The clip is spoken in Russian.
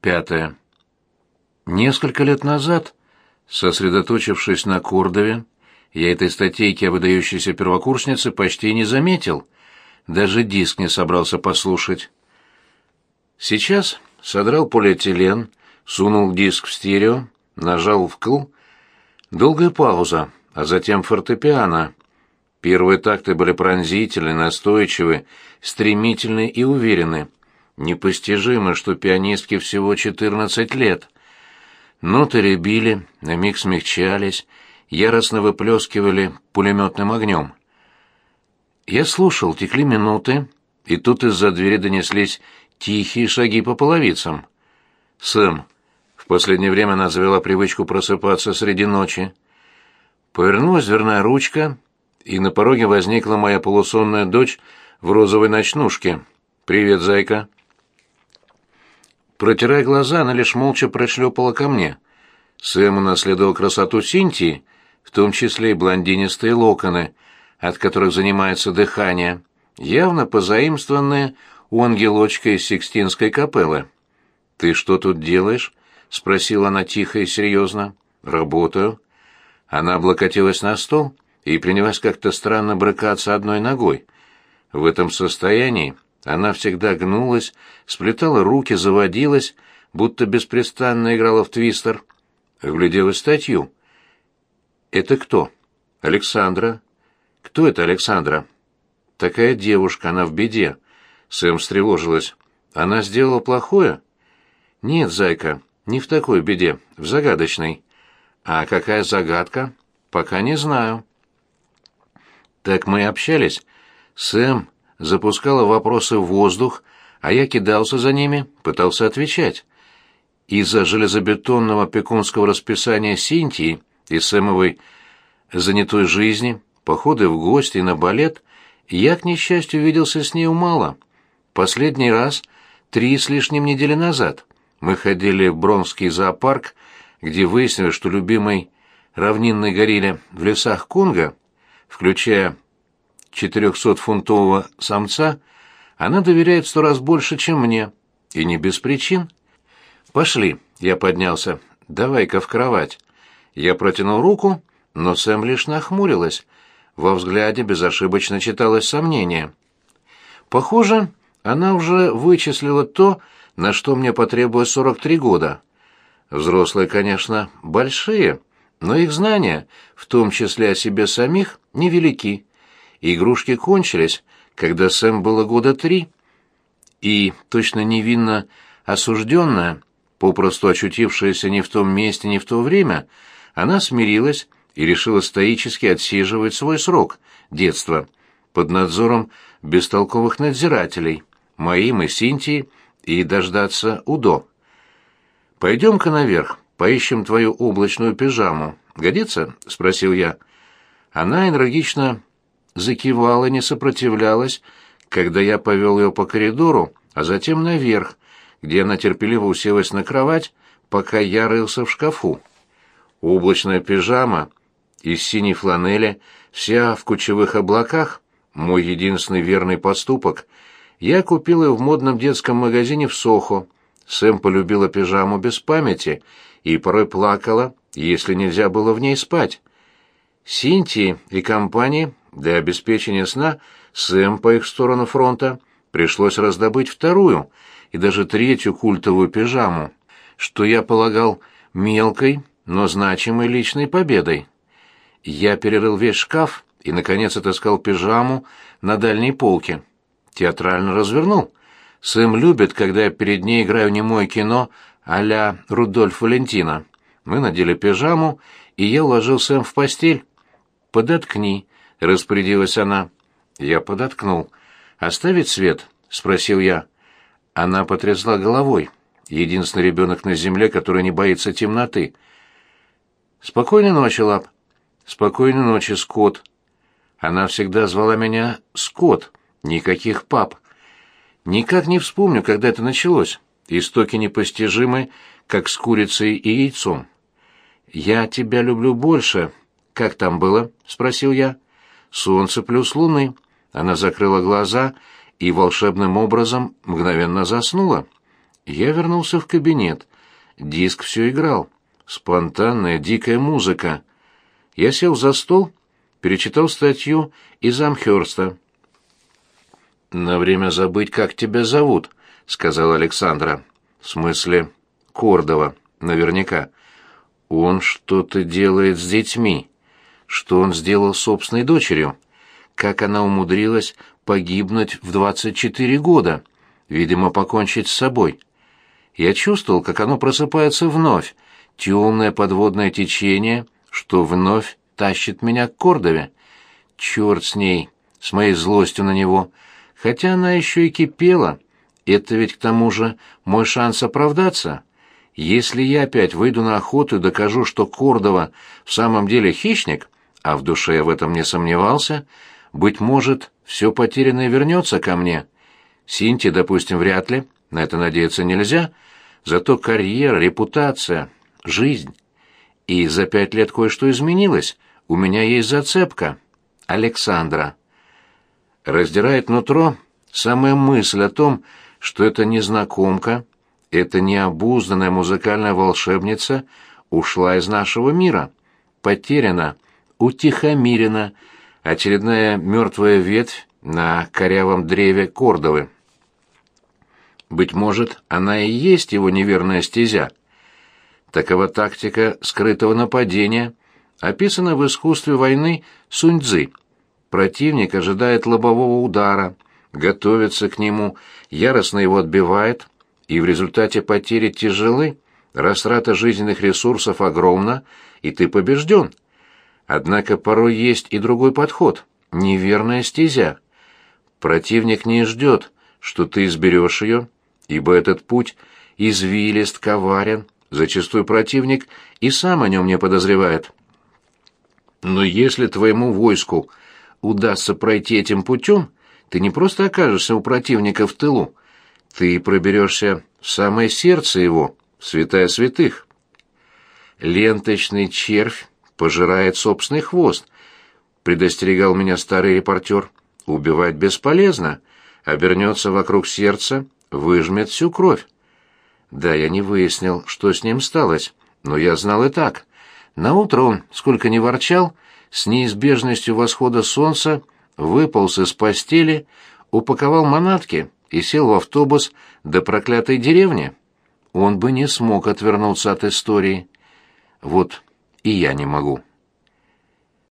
Пятое. Несколько лет назад, сосредоточившись на Кордове, я этой статейки о выдающейся первокурснице почти не заметил, даже диск не собрался послушать. Сейчас содрал полиэтилен, сунул диск в стерео, нажал вкл. Долгая пауза, а затем фортепиано. Первые такты были пронзительны, настойчивы, стремительны и уверены. Непостижимо, что пианистке всего 14 лет. Ноты ребили, на миг смягчались, яростно выплескивали пулеметным огнем. Я слушал, текли минуты, и тут из-за двери донеслись тихие шаги по половицам. «Сэм». В последнее время она завела привычку просыпаться среди ночи. Повернулась дверная ручка, и на пороге возникла моя полусонная дочь в розовой ночнушке. «Привет, зайка». Протирая глаза, она лишь молча прошлепала ко мне. Сэм унаследовал красоту Синтии, в том числе и блондинистые локоны, от которых занимается дыхание, явно позаимствованные у ангелочка из Сикстинской капеллы. «Ты что тут делаешь?» — спросила она тихо и серьезно. «Работаю». Она облокотилась на стол и принялась как-то странно брыкаться одной ногой. В этом состоянии она всегда гнулась, сплетала руки, заводилась, будто беспрестанно играла в твистер. Вглядела статью. «Это кто?» «Александра». «Кто это Александра?» «Такая девушка, она в беде». Сэм встревожилась. «Она сделала плохое?» «Нет, зайка, не в такой беде, в загадочной». «А какая загадка?» «Пока не знаю». Так мы и общались. Сэм запускала вопросы в воздух, а я кидался за ними, пытался отвечать. Из-за железобетонного пекунского расписания Синтии и Сэмовой занятой жизни, походы в гости на балет, я, к несчастью, виделся с нею мало. Последний раз три с лишним недели назад. Мы ходили в Бронский зоопарк, где выяснилось, что любимый равнинный горилле в лесах Конго, включая 400-фунтового самца, она доверяет сто раз больше, чем мне, и не без причин. «Пошли», — я поднялся, — «давай-ка в кровать». Я протянул руку, но Сэм лишь нахмурилась. Во взгляде безошибочно читалось сомнение. Похоже, она уже вычислила то, на что мне потребуется 43 года. Взрослые, конечно, большие, но их знания, в том числе о себе самих, невелики. Игрушки кончились, когда Сэм было года три, и, точно невинно осужденная, попросту очутившаяся не в том месте, не в то время, она смирилась и решила стоически отсиживать свой срок, детства, под надзором бестолковых надзирателей, моим и Синтии, и дождаться Удо. «Пойдем-ка наверх, поищем твою облачную пижаму. Годится?» — спросил я. Она энергично закивала, не сопротивлялась, когда я повел ее по коридору, а затем наверх, где она терпеливо уселась на кровать, пока я рылся в шкафу. Облачная пижама из синей фланели, вся в кучевых облаках, мой единственный верный поступок. Я купил ее в модном детском магазине в Сохо. Сэм полюбила пижаму без памяти и порой плакала, если нельзя было в ней спать. Синтии и компании для обеспечения сна Сэм по их сторону фронта пришлось раздобыть вторую и даже третью культовую пижаму, что я полагал мелкой, но значимой личной победой. Я перерыл весь шкаф и, наконец, отыскал пижаму на дальней полке. Театрально развернул. Сэм любит, когда я перед ней играю немое кино а-ля Рудольф Валентина. Мы надели пижаму, и я уложил Сэм в постель. «Подоткни», — распорядилась она. Я подоткнул. «Оставить свет?» — спросил я. Она потрясла головой. Единственный ребенок на земле, который не боится темноты. «Спокойной ночи, Лап». «Спокойной ночи, Скотт». Она всегда звала меня Скотт, никаких пап. Никак не вспомню, когда это началось. Истоки непостижимы, как с курицей и яйцом. «Я тебя люблю больше». «Как там было?» — спросил я солнце плюс луны. Она закрыла глаза и волшебным образом мгновенно заснула. Я вернулся в кабинет. Диск все играл. Спонтанная, дикая музыка. Я сел за стол, перечитал статью из Амхёрста. «На время забыть, как тебя зовут», — сказала Александра. «В смысле, Кордова, наверняка. Он что-то делает с детьми. Что он сделал собственной дочерью? Как она умудрилась погибнуть в 24 года? Видимо, покончить с собой. Я чувствовал, как оно просыпается вновь, темное подводное течение, что вновь тащит меня к Кордове. Черт с ней, с моей злостью на него. Хотя она еще и кипела. Это ведь к тому же мой шанс оправдаться. Если я опять выйду на охоту и докажу, что Кордова в самом деле хищник, а в душе я в этом не сомневался, быть может, все потерянное вернется ко мне. Синти, допустим, вряд ли, на это надеяться нельзя, зато карьера, репутация, жизнь. И за пять лет кое-что изменилось. У меня есть зацепка. Александра. Раздирает нутро самая мысль о том, что эта незнакомка, эта необузданная музыкальная волшебница ушла из нашего мира, потеряна, утихомирена, очередная мертвая ветвь на корявом древе Кордовы. Быть может, она и есть его неверная стезя. Такова тактика скрытого нападения, описана в искусстве войны Сунь-Дзы. Противник ожидает лобового удара, готовится к нему, яростно его отбивает, и в результате потери тяжелы, растрата жизненных ресурсов огромна, и ты побежден. Однако порой есть и другой подход — неверная стезя. Противник не ждет, что ты изберешь ее, ибо этот путь извилист, коварен, зачастую противник и сам о нем не подозревает. Но если твоему войску удастся пройти этим путем, ты не просто окажешься у противника в тылу, ты проберешься в самое сердце его, святая святых. Ленточный червь пожирает собственный хвост, предостерегал меня старый репортер. Убивать бесполезно, обернется вокруг сердца выжмет всю кровь. Да, я не выяснил, что с ним сталось, но я знал и так. Наутро он, сколько ни ворчал, с неизбежностью восхода солнца выполз из постели, упаковал манатки и сел в автобус до проклятой деревни. Он бы не смог отвернуться от истории. Вот и я не могу.